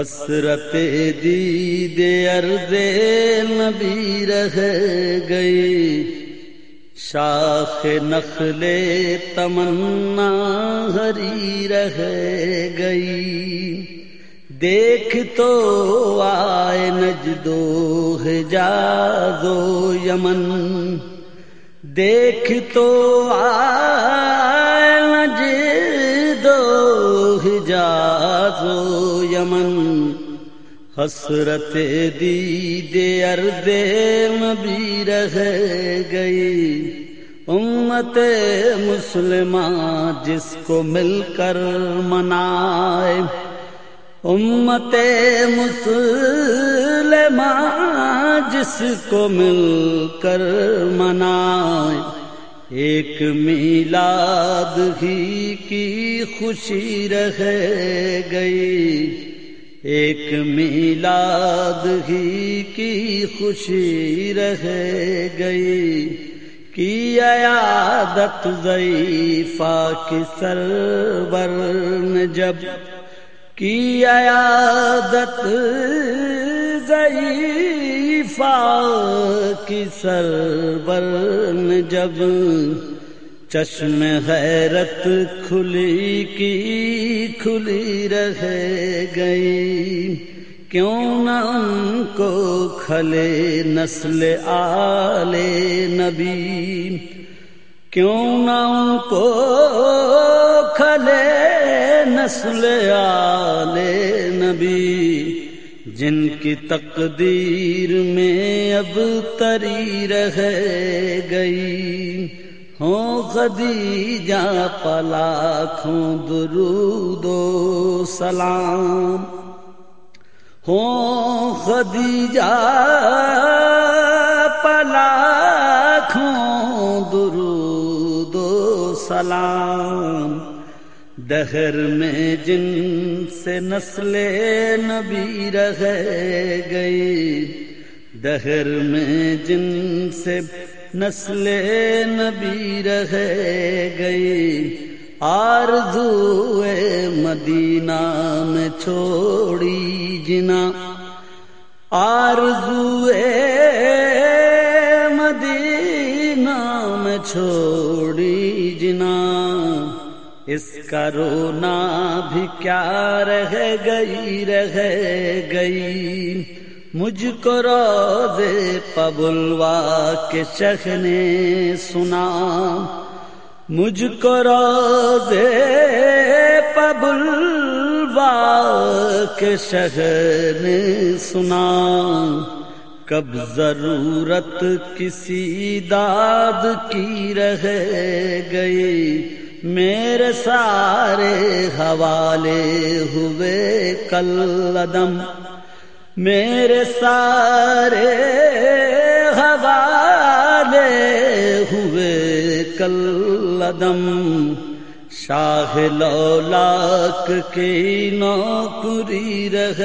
حسرت دید ارد نبی رہ گئی۔ شاخ نخل تمنا ہری رہ گئی۔ دیکھ تو آئے نجدو حجازو یمن۔ دیکھ تو آئے نجدو حجازو یمن۔ حسرت دید ارد نبی رہ گئی۔ امت مسلمان جس کو مل کر منائے۔ امت مسلمان جس کو مل کر منائے۔ ایک میلاد ہی کی خوشی رہ گئی۔ ایک میلاد ہی کی خوشی رہ گئی، کی عیادت ضعیفہ کی سرور نے جب، کی عیادت ضعیفہ کی سرور جب چشم حیرت کھلی کی کھلی رہ گئی کیوں نہ ان کو کھلے نسل آلے نبی کیوں نہ ان کو کھلے نسل آلے نبی جن کی تقدیر میں اب تری رہ گئی ہوں خدیجہ پلا کھوں درود و سلام۔ ہوں خدیجہ پلا کھوں درود و سلام۔ دہر میں جن سے نسل نبی رہ گئی، دہر میں جن سے نسل نبی رہ گئی آرزو مدینہ میں چھوڑی جنا۔ آرزو مدینہ میں چھوڑی جنا۔ اس کا رونا بھی کیا رہ گئی رہ گئی۔ مجھ کو روزے پبلوا کے شخ نے سنا۔ مجھ کو روزے پبلوا کے شخ نے سنا۔ کب ضرورت کسی داد کی رہ گئی، میرے سارے حوالے ہوئے کل ادم میرے سارے حوالے ہوئے کل ادم شاہ لولاک کی نوکری رہ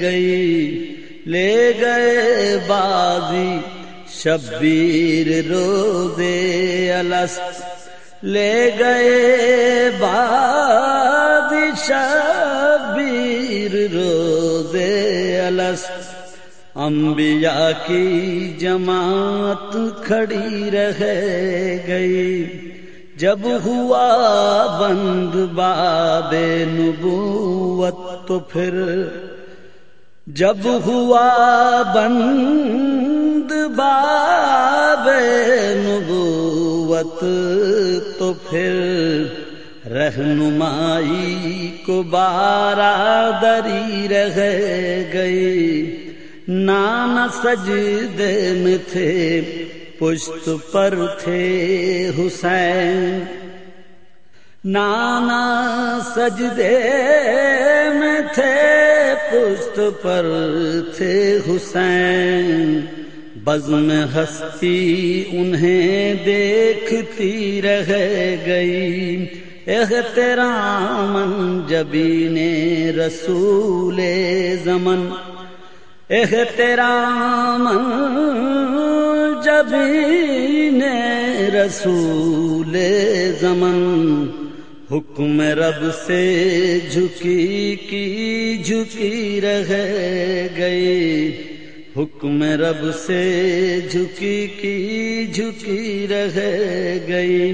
گئی۔ لے گئے بازی شبیر رو دے الست۔ لے گئے باد شبیر روزے الست انبیاء کی جماعت کھڑی رہ گئی۔ جب ہوا بند باد نبوت تو پھر، جب ہوا بند باب نبوت تو پھر رہنمائی کو بارہ دری رہ گئی۔ نانا سجدے میں تھے، پشت پر تھے حسین۔ نانا سجدے میں تھے، پشت پر تھے حسین۔ بزم ہستی انہیں دیکھتی رہ گئی۔ احترام جبی نے رسول زمن۔ احترام جبی نے رسول زمن۔ حکم رب سے جھکی کی جھکی رہ گئی۔ حکم رب سے جھکی کی جھکی رہ گئی۔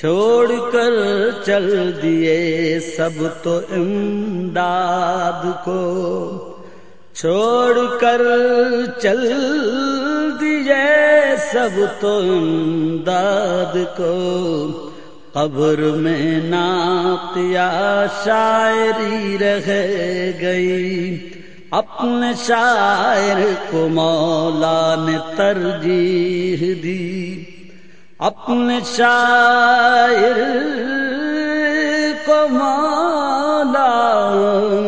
چھوڑ کر چل دیے سب تو امداد کو۔ چھوڑ کر چل دیے سب تو امداد کو۔ قبر میں ناپیا شاعری رہ گئی۔ اپنے شاعر کو مولا نے ترجیح دی۔ اپنے شاعر کو مولا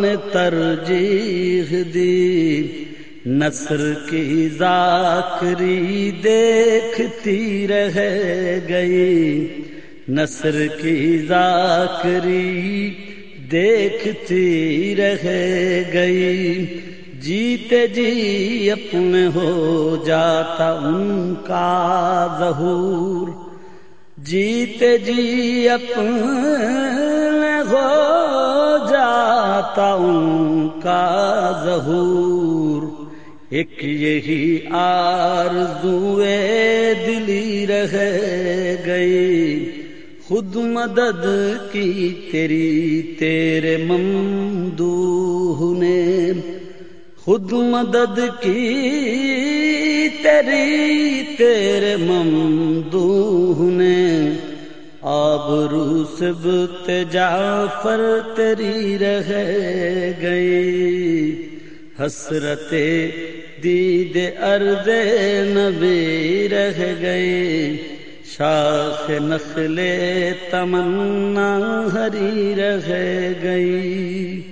نے ترجیح دی۔ نصر کی ذاکری دیکھتی رہ گئی۔ نصر کی ذاکری دیکھتی رہ گئی۔ جیتے جی اپنے ہو جاتا ان کا ظہور۔ جیتے جی اپنے ہو جاتا ان کا ظہور۔ ایک یہی آرزوے دلی رہ گئی۔ خود مدد کی تیری تیرے ممدوہ نے۔ خود مدد کی، تیری، تیرے ممدوہ نے۔ آب روس جعفر تیری رہ گئی۔ حسرت دید ارض نبی رہ گئی۔ شاخ نخلے تمنا ہری رہ گئی۔